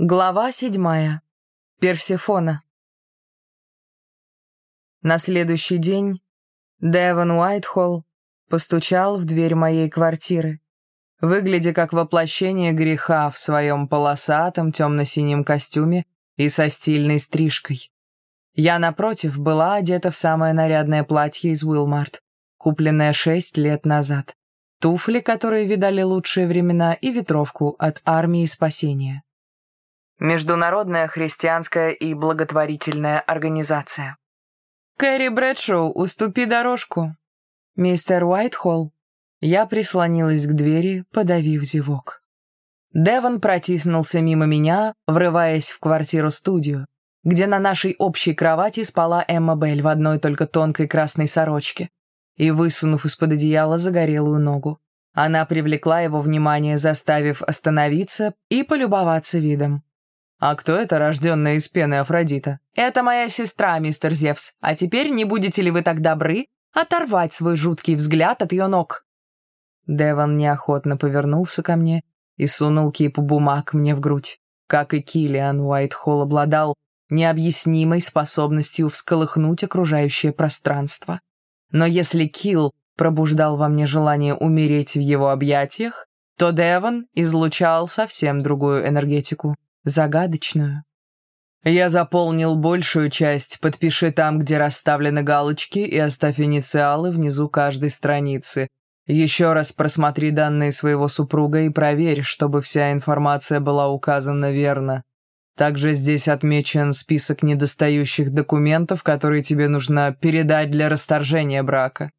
Глава седьмая. Персефона. На следующий день Девон Уайтхолл постучал в дверь моей квартиры, выглядя как воплощение греха в своем полосатом темно-синем костюме и со стильной стрижкой. Я, напротив, была одета в самое нарядное платье из Уилмарт, купленное шесть лет назад, туфли, которые видали лучшие времена, и ветровку от армии спасения. Международная христианская и благотворительная организация. «Кэрри Брэдшоу, уступи дорожку!» «Мистер Уайтхолл». Я прислонилась к двери, подавив зевок. Девон протиснулся мимо меня, врываясь в квартиру-студию, где на нашей общей кровати спала Эмма Белль в одной только тонкой красной сорочке и, высунув из-под одеяла загорелую ногу. Она привлекла его внимание, заставив остановиться и полюбоваться видом. «А кто это рожденная из пены Афродита?» «Это моя сестра, мистер Зевс. А теперь не будете ли вы так добры оторвать свой жуткий взгляд от ее ног?» Деван неохотно повернулся ко мне и сунул кипу бумаг мне в грудь. Как и Киллиан Уайтхолл обладал необъяснимой способностью всколыхнуть окружающее пространство. Но если Килл пробуждал во мне желание умереть в его объятиях, то Деван излучал совсем другую энергетику загадочную. Я заполнил большую часть, подпиши там, где расставлены галочки, и оставь инициалы внизу каждой страницы. Еще раз просмотри данные своего супруга и проверь, чтобы вся информация была указана верно. Также здесь отмечен список недостающих документов, которые тебе нужно передать для расторжения брака.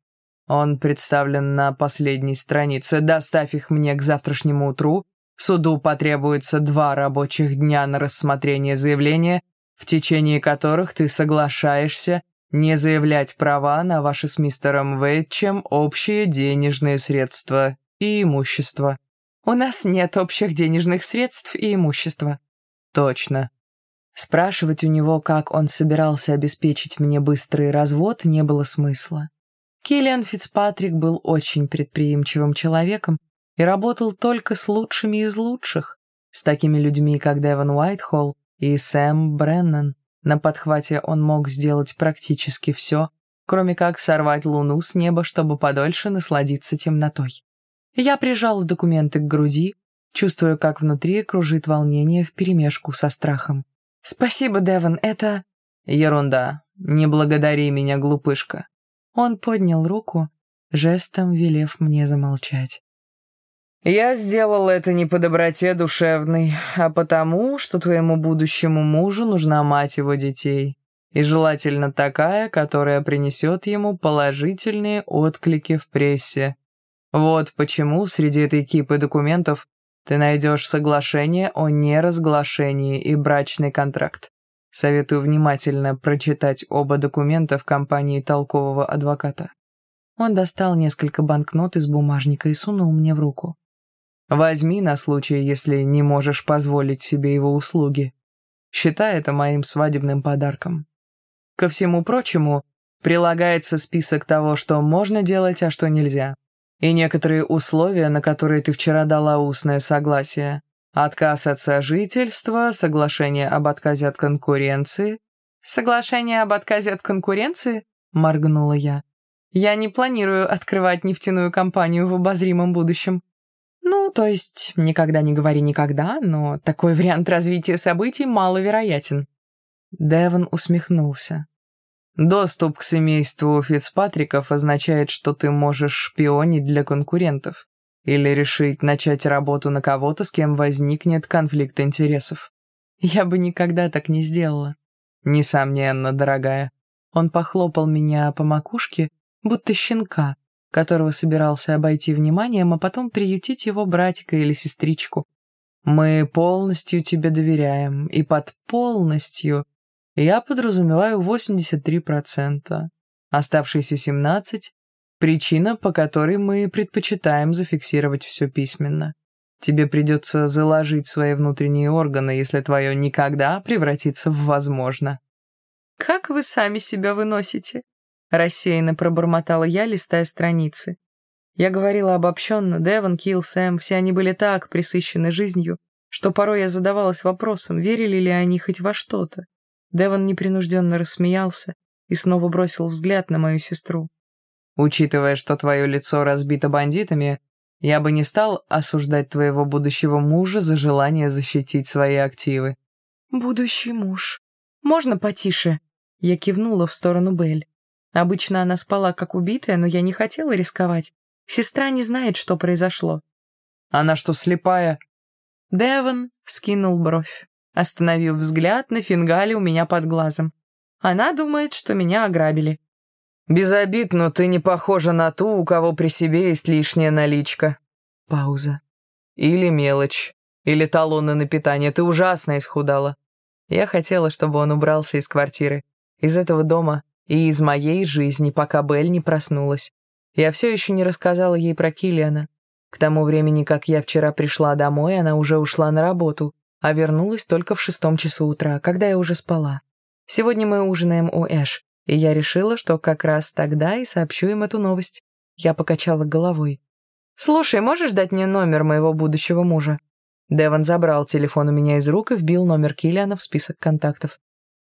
Он представлен на последней странице. Доставь их мне к завтрашнему утру, Суду потребуется два рабочих дня на рассмотрение заявления, в течение которых ты соглашаешься не заявлять права на ваши с мистером Вейтчем общие денежные средства и имущество. У нас нет общих денежных средств и имущества. Точно. Спрашивать у него, как он собирался обеспечить мне быстрый развод, не было смысла. Киллиан Фицпатрик был очень предприимчивым человеком, и работал только с лучшими из лучших, с такими людьми, как Девон Уайтхолл и Сэм Бреннан. На подхвате он мог сделать практически все, кроме как сорвать луну с неба, чтобы подольше насладиться темнотой. Я прижала документы к груди, чувствуя, как внутри кружит волнение вперемешку со страхом. «Спасибо, Девон, это...» «Ерунда. Не благодари меня, глупышка». Он поднял руку, жестом велев мне замолчать. Я сделал это не по доброте душевной, а потому, что твоему будущему мужу нужна мать его детей. И желательно такая, которая принесет ему положительные отклики в прессе. Вот почему среди этой кипы документов ты найдешь соглашение о неразглашении и брачный контракт. Советую внимательно прочитать оба документа в компании толкового адвоката. Он достал несколько банкнот из бумажника и сунул мне в руку. Возьми на случай, если не можешь позволить себе его услуги. Считай это моим свадебным подарком. Ко всему прочему, прилагается список того, что можно делать, а что нельзя. И некоторые условия, на которые ты вчера дала устное согласие. Отказ от сожительства, соглашение об отказе от конкуренции. «Соглашение об отказе от конкуренции?» — моргнула я. «Я не планирую открывать нефтяную компанию в обозримом будущем. Ну, то есть, никогда не говори никогда, но такой вариант развития событий маловероятен. Девон усмехнулся. Доступ к семейству Фицпатриков означает, что ты можешь шпионить для конкурентов или решить начать работу на кого-то, с кем возникнет конфликт интересов. Я бы никогда так не сделала. Несомненно, дорогая. Он похлопал меня по макушке, будто щенка, которого собирался обойти вниманием, а потом приютить его братика или сестричку. Мы полностью тебе доверяем, и под полностью я подразумеваю 83%. Оставшиеся 17% — причина, по которой мы предпочитаем зафиксировать все письменно. Тебе придется заложить свои внутренние органы, если твое «никогда» превратится в «возможно». «Как вы сами себя выносите?» Рассеянно пробормотала я, листая страницы. Я говорила обобщенно, Девон, Килл, Сэм, все они были так присыщены жизнью, что порой я задавалась вопросом, верили ли они хоть во что-то. Девон непринужденно рассмеялся и снова бросил взгляд на мою сестру. «Учитывая, что твое лицо разбито бандитами, я бы не стал осуждать твоего будущего мужа за желание защитить свои активы». «Будущий муж. Можно потише?» Я кивнула в сторону Белль. Обычно она спала как убитая, но я не хотела рисковать. Сестра не знает, что произошло. «Она что, слепая?» Девон вскинул бровь, остановив взгляд на фингале у меня под глазом. Она думает, что меня ограбили. «Без обид, но ты не похожа на ту, у кого при себе есть лишняя наличка». Пауза. «Или мелочь, или талоны на питание. Ты ужасно исхудала». Я хотела, чтобы он убрался из квартиры, из этого дома и из моей жизни, пока Белль не проснулась. Я все еще не рассказала ей про Киллиана. К тому времени, как я вчера пришла домой, она уже ушла на работу, а вернулась только в шестом часу утра, когда я уже спала. Сегодня мы ужинаем у Эш, и я решила, что как раз тогда и сообщу им эту новость. Я покачала головой. «Слушай, можешь дать мне номер моего будущего мужа?» Деван забрал телефон у меня из рук и вбил номер Киллиана в список контактов.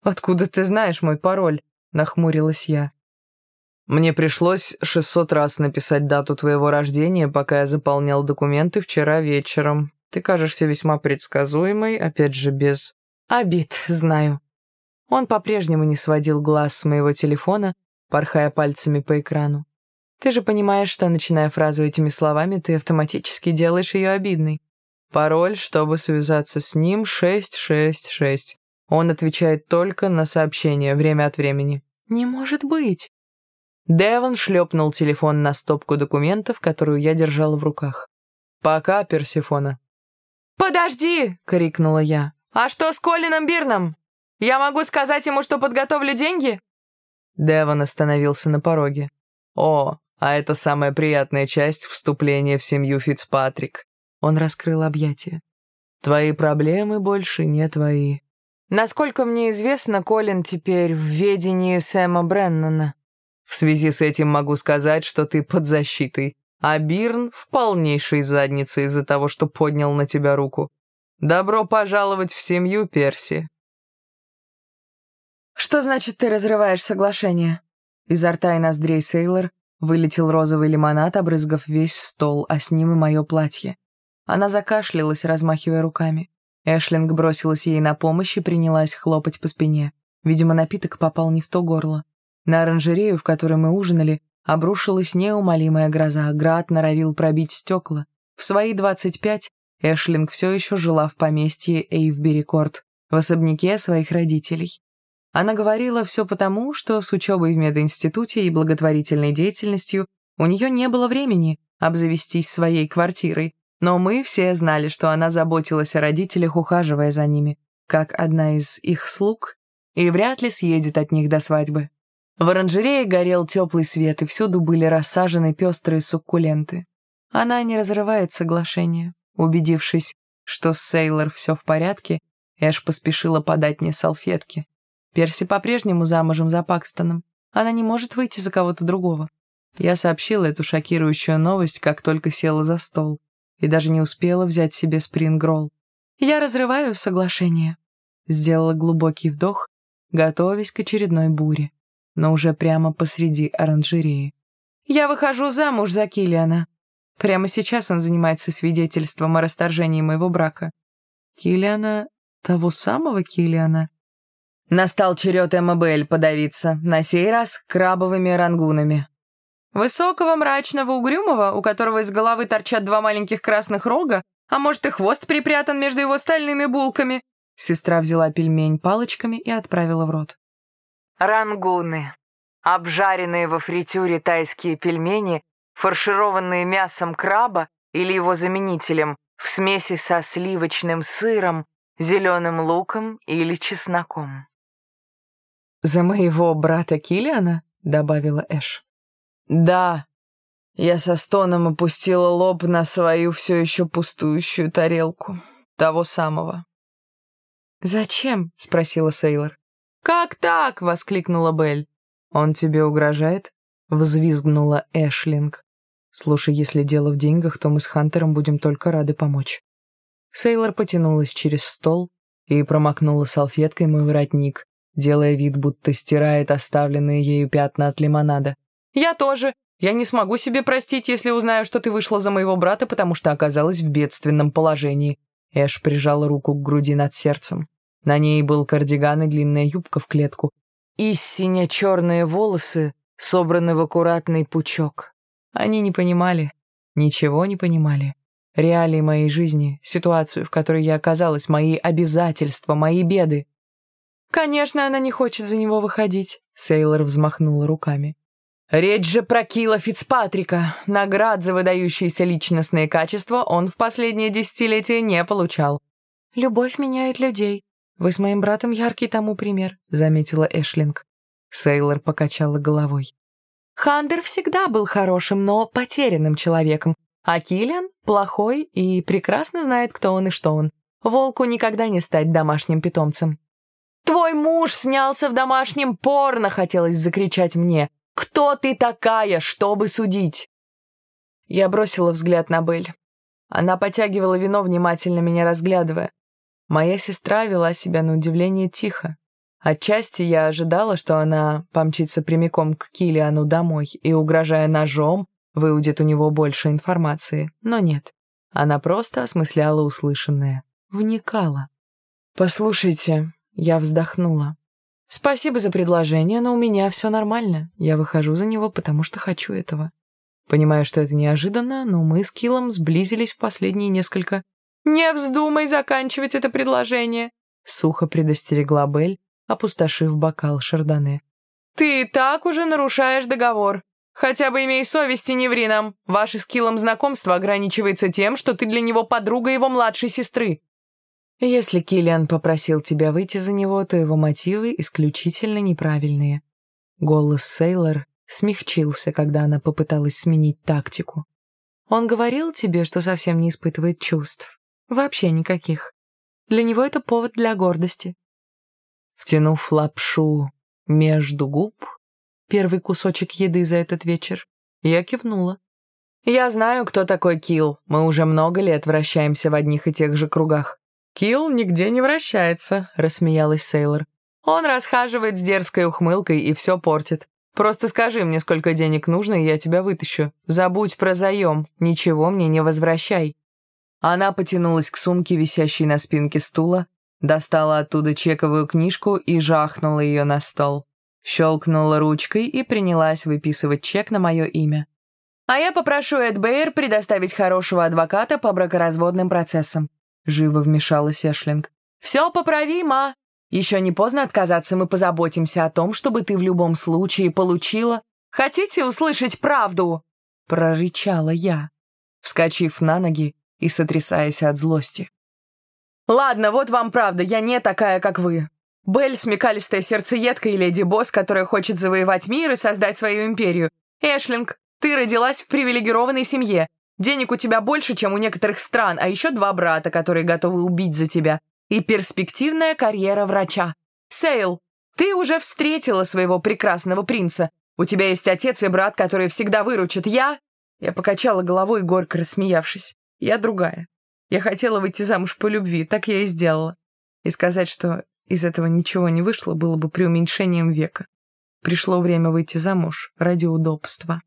«Откуда ты знаешь мой пароль?» — нахмурилась я. Мне пришлось 600 раз написать дату твоего рождения, пока я заполнял документы вчера вечером. Ты кажешься весьма предсказуемой, опять же, без... Обид, знаю. Он по-прежнему не сводил глаз с моего телефона, порхая пальцами по экрану. Ты же понимаешь, что, начиная фразу этими словами, ты автоматически делаешь ее обидной. Пароль, чтобы связаться с ним, 666. Он отвечает только на сообщения время от времени. Не может быть. Девон шлепнул телефон на стопку документов, которую я держала в руках. «Пока, Персифона». «Подожди!» — крикнула я. «А что с Колином Бирном? Я могу сказать ему, что подготовлю деньги?» Девон остановился на пороге. «О, а это самая приятная часть вступления в семью Фицпатрик». Он раскрыл объятия. «Твои проблемы больше не твои». Насколько мне известно, Колин теперь в ведении Сэма Бреннана. В связи с этим могу сказать, что ты под защитой, а Бирн в полнейшей заднице из-за того, что поднял на тебя руку. Добро пожаловать в семью, Перси». «Что значит, ты разрываешь соглашение?» Изо рта и ноздрей Сейлор вылетел розовый лимонад, обрызгав весь стол, а с ним и мое платье. Она закашлялась, размахивая руками. Эшлинг бросилась ей на помощь и принялась хлопать по спине. Видимо, напиток попал не в то горло. На оранжерею, в которой мы ужинали, обрушилась неумолимая гроза, град норовил пробить стекла. В свои 25 Эшлинг все еще жила в поместье Эйвбери-Корт, в особняке своих родителей. Она говорила все потому, что с учебой в мединституте и благотворительной деятельностью у нее не было времени обзавестись своей квартирой, но мы все знали, что она заботилась о родителях, ухаживая за ними, как одна из их слуг, и вряд ли съедет от них до свадьбы. В оранжерее горел теплый свет, и всюду были рассажены пестрые суккуленты. Она не разрывает соглашение. Убедившись, что с Сейлор все в порядке, Эш поспешила подать мне салфетки. Перси по-прежнему замужем за Пакстоном. Она не может выйти за кого-то другого. Я сообщила эту шокирующую новость, как только села за стол, и даже не успела взять себе спрингролл. «Я разрываю соглашение», — сделала глубокий вдох, готовясь к очередной буре но уже прямо посреди оранжереи. «Я выхожу замуж за Килиана. Прямо сейчас он занимается свидетельством о расторжении моего брака. Килиана... того самого Килиана?» Настал черед Эммабель подавиться, на сей раз крабовыми рангунами. Высокого, мрачного, угрюмого, у которого из головы торчат два маленьких красных рога, а может и хвост припрятан между его стальными булками. Сестра взяла пельмень палочками и отправила в рот. Рангуны. Обжаренные во фритюре тайские пельмени, фаршированные мясом краба или его заменителем в смеси со сливочным сыром, зеленым луком или чесноком. «За моего брата Килиана?» — добавила Эш. «Да». Я со стоном опустила лоб на свою все еще пустующую тарелку. Того самого. «Зачем?» — спросила Сейлор. «Как так?» — воскликнула Белль. «Он тебе угрожает?» — взвизгнула Эшлинг. «Слушай, если дело в деньгах, то мы с Хантером будем только рады помочь». Сейлор потянулась через стол и промокнула салфеткой мой воротник, делая вид, будто стирает оставленные ею пятна от лимонада. «Я тоже. Я не смогу себе простить, если узнаю, что ты вышла за моего брата, потому что оказалась в бедственном положении». Эш прижала руку к груди над сердцем. На ней был кардиган и длинная юбка в клетку. И сине-черные волосы собраны в аккуратный пучок. Они не понимали, ничего не понимали. Реалии моей жизни, ситуацию, в которой я оказалась, мои обязательства, мои беды. «Конечно, она не хочет за него выходить», — Сейлор взмахнула руками. «Речь же про Кила Фицпатрика. Наград за выдающиеся личностные качества он в последние десятилетия не получал». «Любовь меняет людей. Вы с моим братом яркий тому пример», — заметила Эшлинг. Сейлор покачала головой. «Хандер всегда был хорошим, но потерянным человеком, а Киллиан плохой и прекрасно знает, кто он и что он. Волку никогда не стать домашним питомцем». «Твой муж снялся в домашнем порно!» — хотелось закричать мне. «Кто ты такая, чтобы судить?» Я бросила взгляд на Белль. Она потягивала вино, внимательно меня разглядывая. Моя сестра вела себя на удивление тихо. Отчасти я ожидала, что она помчится прямиком к Килиану домой и, угрожая ножом, выудит у него больше информации, но нет. Она просто осмысляла услышанное, вникала. «Послушайте», я вздохнула. «Спасибо за предложение, но у меня все нормально. Я выхожу за него, потому что хочу этого». Понимаю, что это неожиданно, но мы с Киллом сблизились в последние несколько... «Не вздумай заканчивать это предложение!» Сухо предостерегла Бель, опустошив бокал Шардоне. «Ты и так уже нарушаешь договор. Хотя бы имей совесть и не ври нам. Ваше с Киллом знакомство ограничивается тем, что ты для него подруга его младшей сестры. Если Киллиан попросил тебя выйти за него, то его мотивы исключительно неправильные. Голос Сейлор смягчился, когда она попыталась сменить тактику. Он говорил тебе, что совсем не испытывает чувств. Вообще никаких. Для него это повод для гордости. Втянув лапшу между губ, первый кусочек еды за этот вечер, я кивнула. «Я знаю, кто такой Килл. Мы уже много лет вращаемся в одних и тех же кругах. «Килл нигде не вращается», — рассмеялась Сейлор. «Он расхаживает с дерзкой ухмылкой и все портит. Просто скажи мне, сколько денег нужно, и я тебя вытащу. Забудь про заем, ничего мне не возвращай». Она потянулась к сумке, висящей на спинке стула, достала оттуда чековую книжку и жахнула ее на стол. Щелкнула ручкой и принялась выписывать чек на мое имя. «А я попрошу Эд Бэйр предоставить хорошего адвоката по бракоразводным процессам. — живо вмешалась Эшлинг. «Все поправимо. Еще не поздно отказаться, мы позаботимся о том, чтобы ты в любом случае получила. Хотите услышать правду?» — прорычала я, вскочив на ноги и сотрясаясь от злости. «Ладно, вот вам правда, я не такая, как вы. Белль — смекалистая сердцеедка и леди Босс, которая хочет завоевать мир и создать свою империю. Эшлинг, ты родилась в привилегированной семье, Денег у тебя больше, чем у некоторых стран, а еще два брата, которые готовы убить за тебя. И перспективная карьера врача. Сейл, ты уже встретила своего прекрасного принца. У тебя есть отец и брат, которые всегда выручат. Я...» Я покачала головой, горько рассмеявшись. «Я другая. Я хотела выйти замуж по любви, так я и сделала. И сказать, что из этого ничего не вышло, было бы преуменьшением века. Пришло время выйти замуж ради удобства.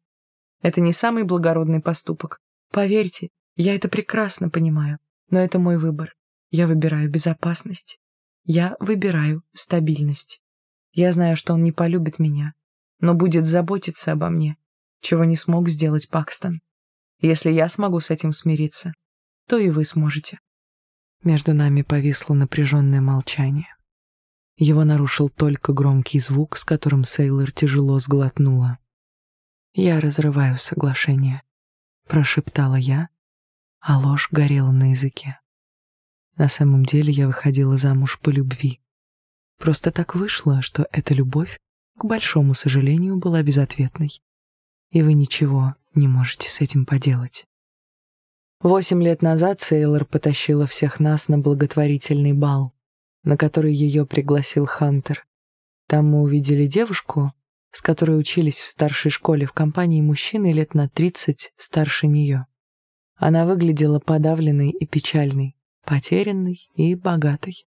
Это не самый благородный поступок, Поверьте, я это прекрасно понимаю, но это мой выбор. Я выбираю безопасность. Я выбираю стабильность. Я знаю, что он не полюбит меня, но будет заботиться обо мне, чего не смог сделать Пакстон. Если я смогу с этим смириться, то и вы сможете. Между нами повисло напряженное молчание. Его нарушил только громкий звук, с которым Сейлор тяжело сглотнула. Я разрываю соглашение прошептала я, а ложь горела на языке. На самом деле я выходила замуж по любви. Просто так вышло, что эта любовь, к большому сожалению, была безответной. И вы ничего не можете с этим поделать. Восемь лет назад Сейлор потащила всех нас на благотворительный бал, на который ее пригласил Хантер. Там мы увидели девушку, с которой учились в старшей школе в компании мужчины лет на 30 старше нее. Она выглядела подавленной и печальной, потерянный и богатый.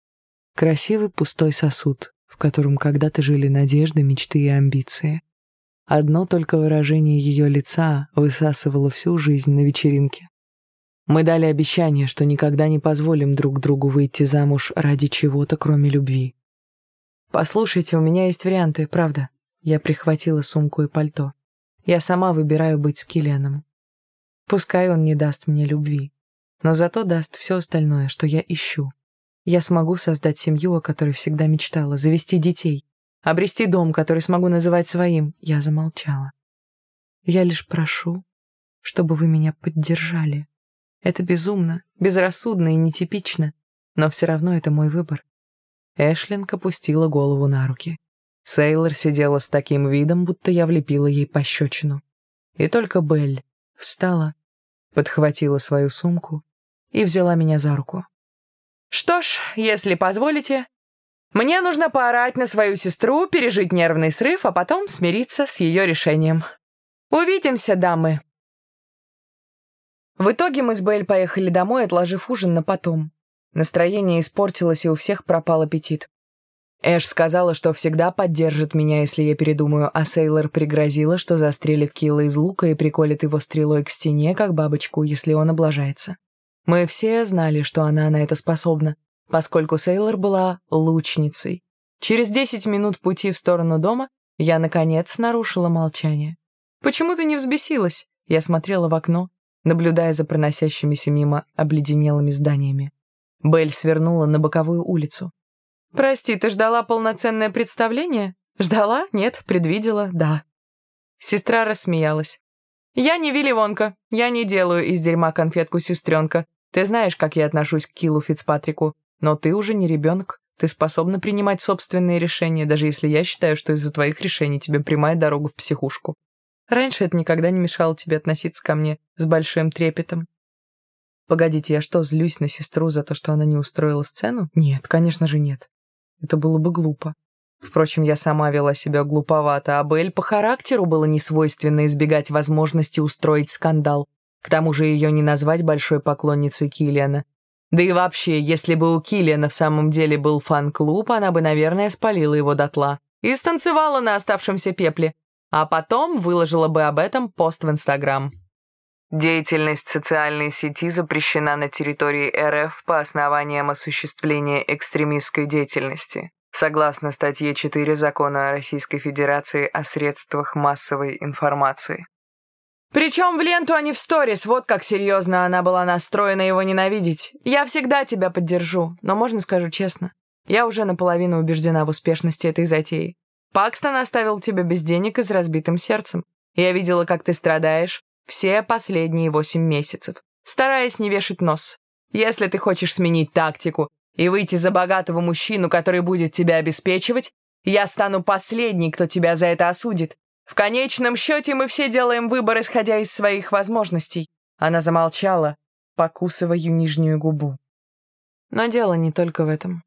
Красивый пустой сосуд, в котором когда-то жили надежды, мечты и амбиции. Одно только выражение ее лица высасывало всю жизнь на вечеринке. Мы дали обещание, что никогда не позволим друг другу выйти замуж ради чего-то, кроме любви. «Послушайте, у меня есть варианты, правда?» Я прихватила сумку и пальто. Я сама выбираю быть с Киллианом. Пускай он не даст мне любви, но зато даст все остальное, что я ищу. Я смогу создать семью, о которой всегда мечтала, завести детей, обрести дом, который смогу называть своим. Я замолчала. Я лишь прошу, чтобы вы меня поддержали. Это безумно, безрассудно и нетипично, но все равно это мой выбор. Эшлинг опустила голову на руки. Сейлор сидела с таким видом, будто я влепила ей пощечину. И только Белль встала, подхватила свою сумку и взяла меня за руку. «Что ж, если позволите, мне нужно поорать на свою сестру, пережить нервный срыв, а потом смириться с ее решением. Увидимся, дамы!» В итоге мы с Белль поехали домой, отложив ужин на потом. Настроение испортилось, и у всех пропал аппетит. Эш сказала, что всегда поддержит меня, если я передумаю, а Сейлор пригрозила, что застрелит Килла из лука и приколет его стрелой к стене, как бабочку, если он облажается. Мы все знали, что она на это способна, поскольку Сейлор была лучницей. Через десять минут пути в сторону дома я, наконец, нарушила молчание. «Почему ты не взбесилась?» Я смотрела в окно, наблюдая за проносящимися мимо обледенелыми зданиями. Белль свернула на боковую улицу. «Прости, ты ждала полноценное представление?» «Ждала? Нет, предвидела? Да». Сестра рассмеялась. «Я не Вилли Вонка. Я не делаю из дерьма конфетку сестренка. Ты знаешь, как я отношусь к Киллу Фицпатрику. Но ты уже не ребенок. Ты способна принимать собственные решения, даже если я считаю, что из-за твоих решений тебе прямая дорога в психушку. Раньше это никогда не мешало тебе относиться ко мне с большим трепетом. Погодите, я что, злюсь на сестру за то, что она не устроила сцену? Нет, конечно же нет. Это было бы глупо. Впрочем, я сама вела себя глуповато, а Белль по характеру было несвойственно избегать возможности устроить скандал. К тому же ее не назвать большой поклонницей Киллиана. Да и вообще, если бы у Киллиана в самом деле был фан-клуб, она бы, наверное, спалила его дотла и станцевала на оставшемся пепле, а потом выложила бы об этом пост в Инстаграм. Деятельность социальной сети запрещена на территории РФ по основаниям осуществления экстремистской деятельности, согласно статье 4 Закона Российской Федерации о средствах массовой информации. Причем в ленту, а не в сторис, вот как серьезно она была настроена его ненавидеть. Я всегда тебя поддержу, но можно скажу честно, я уже наполовину убеждена в успешности этой затеи. Пакстон оставил тебя без денег и с разбитым сердцем. Я видела, как ты страдаешь, все последние восемь месяцев, стараясь не вешать нос. Если ты хочешь сменить тактику и выйти за богатого мужчину, который будет тебя обеспечивать, я стану последней, кто тебя за это осудит. В конечном счете мы все делаем выбор, исходя из своих возможностей. Она замолчала, покусывая нижнюю губу. Но дело не только в этом.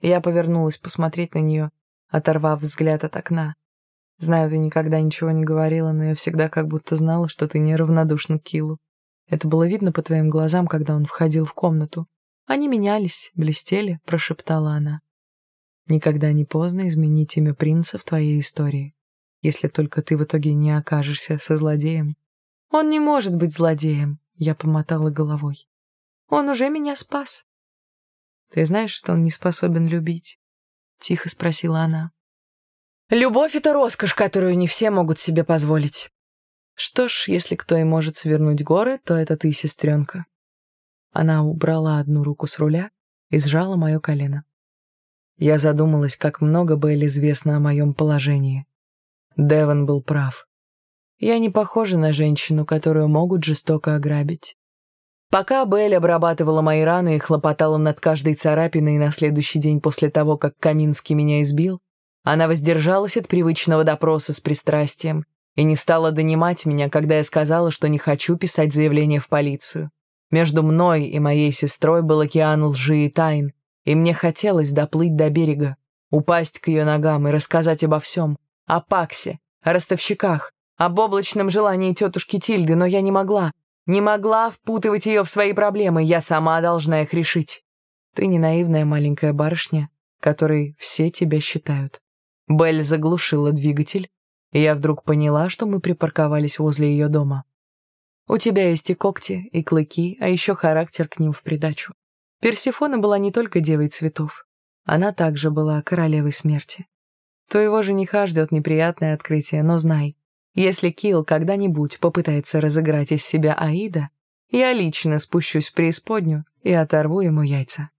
Я повернулась посмотреть на нее, оторвав взгляд от окна. Знаю, ты никогда ничего не говорила, но я всегда как будто знала, что ты неравнодушна к Килу. Это было видно по твоим глазам, когда он входил в комнату. Они менялись, блестели, прошептала она. Никогда не поздно изменить имя принца в твоей истории, если только ты в итоге не окажешься со злодеем. Он не может быть злодеем, я помотала головой. Он уже меня спас. Ты знаешь, что он не способен любить? Тихо спросила она. Любовь — это роскошь, которую не все могут себе позволить. Что ж, если кто и может свернуть горы, то это ты, сестренка. Она убрала одну руку с руля и сжала мое колено. Я задумалась, как много Белль известно о моем положении. Деван был прав. Я не похожа на женщину, которую могут жестоко ограбить. Пока Белль обрабатывала мои раны и хлопотала над каждой царапиной на следующий день после того, как Каминский меня избил, она воздержалась от привычного допроса с пристрастием и не стала донимать меня, когда я сказала, что не хочу писать заявление в полицию. Между мной и моей сестрой был океан лжи и тайн, и мне хотелось доплыть до берега, упасть к ее ногам и рассказать обо всем, о Паксе, о ростовщиках, об облачном желании тетушки Тильды, но я не могла, Не могла впутывать ее в свои проблемы, я сама должна их решить. Ты не наивная маленькая барышня, которой все тебя считают. Белль заглушила двигатель, и я вдруг поняла, что мы припарковались возле ее дома. У тебя есть и когти, и клыки, а еще характер к ним в придачу. Персифона была не только девой цветов. Она также была королевой смерти. Твоего жениха ждет неприятное открытие, но знай, если Килл когда-нибудь попытается разыграть из себя Аида, я лично спущусь в преисподнюю и оторву ему яйца.